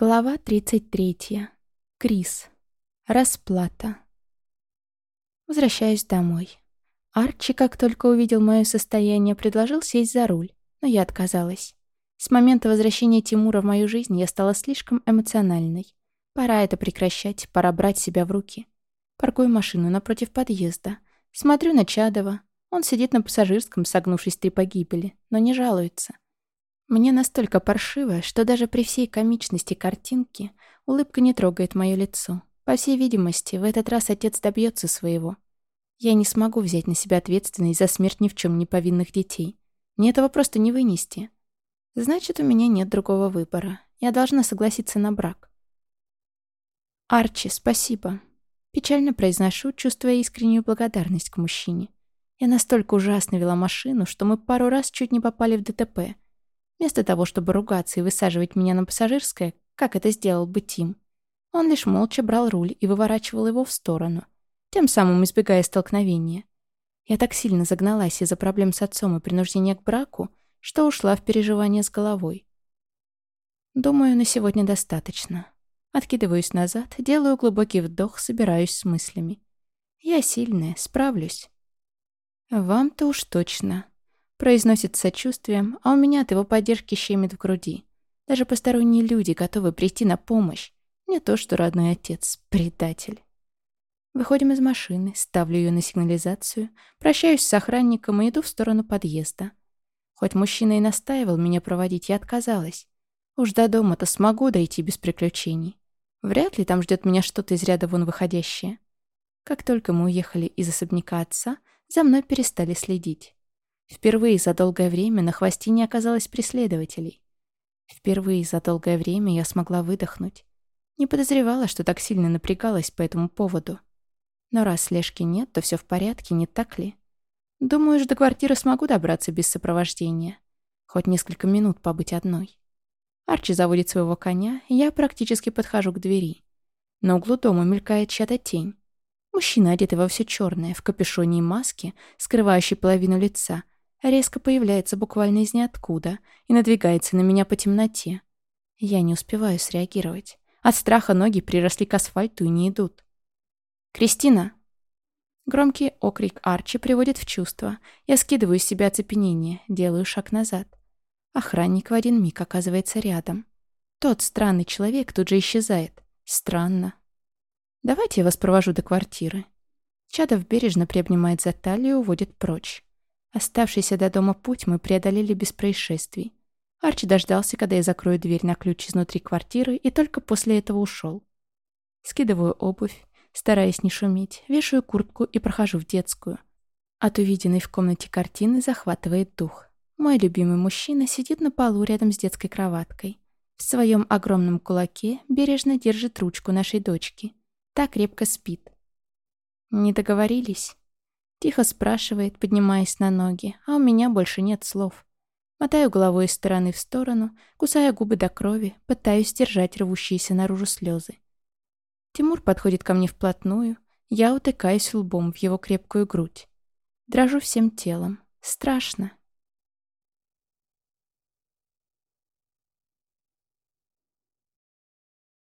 Глава 33. Крис. Расплата. Возвращаюсь домой. Арчи, как только увидел мое состояние, предложил сесть за руль, но я отказалась. С момента возвращения Тимура в мою жизнь я стала слишком эмоциональной. Пора это прекращать, пора брать себя в руки. Паркую машину напротив подъезда. Смотрю на Чадова. Он сидит на пассажирском, согнувшись три погибели, но не жалуется. Мне настолько паршиво, что даже при всей комичности картинки улыбка не трогает мое лицо. По всей видимости, в этот раз отец добьется своего. Я не смогу взять на себя ответственность за смерть ни в чем не повинных детей. Мне этого просто не вынести. Значит, у меня нет другого выбора. Я должна согласиться на брак. «Арчи, спасибо». Печально произношу, чувствуя искреннюю благодарность к мужчине. Я настолько ужасно вела машину, что мы пару раз чуть не попали в ДТП — Вместо того, чтобы ругаться и высаживать меня на пассажирское, как это сделал бы Тим, он лишь молча брал руль и выворачивал его в сторону, тем самым избегая столкновения. Я так сильно загналась из-за проблем с отцом и принуждения к браку, что ушла в переживания с головой. Думаю, на сегодня достаточно. Откидываюсь назад, делаю глубокий вдох, собираюсь с мыслями. Я сильная, справлюсь. Вам-то уж точно. Произносит с сочувствием, а у меня от его поддержки щемит в груди. Даже посторонние люди готовы прийти на помощь. Не то, что родной отец, предатель. Выходим из машины, ставлю ее на сигнализацию, прощаюсь с охранником и иду в сторону подъезда. Хоть мужчина и настаивал меня проводить, я отказалась. Уж до дома-то смогу дойти без приключений. Вряд ли там ждет меня что-то из ряда вон выходящее. Как только мы уехали из особняка отца, за мной перестали следить. Впервые за долгое время на хвосте не оказалось преследователей. Впервые за долгое время я смогла выдохнуть. Не подозревала, что так сильно напрягалась по этому поводу. Но раз слежки нет, то все в порядке, не так ли? Думаю, что до квартиры смогу добраться без сопровождения. Хоть несколько минут побыть одной. Арчи заводит своего коня, и я практически подхожу к двери. На углу дома мелькает чья-то тень. Мужчина, одетый во все черное, в капюшоне и маске, скрывающей половину лица, резко появляется буквально из ниоткуда и надвигается на меня по темноте. Я не успеваю среагировать. От страха ноги приросли к асфальту и не идут. «Кристина!» Громкий окрик Арчи приводит в чувство. Я скидываю с себя оцепенение, делаю шаг назад. Охранник в один миг оказывается рядом. Тот странный человек тут же исчезает. Странно. «Давайте я вас провожу до квартиры». Чадов бережно приобнимает за талию и уводит прочь. Оставшийся до дома путь мы преодолели без происшествий. Арчи дождался, когда я закрою дверь на ключ изнутри квартиры, и только после этого ушел. Скидываю обувь, стараясь не шуметь, вешаю куртку и прохожу в детскую. От увиденной в комнате картины захватывает дух. Мой любимый мужчина сидит на полу рядом с детской кроваткой. В своем огромном кулаке бережно держит ручку нашей дочки. Так крепко спит. Не договорились? Тихо спрашивает, поднимаясь на ноги, а у меня больше нет слов. Мотаю головой из стороны в сторону, кусая губы до крови, пытаюсь держать рвущиеся наружу слезы. Тимур подходит ко мне вплотную, я утыкаюсь лбом в его крепкую грудь. Дрожу всем телом. Страшно.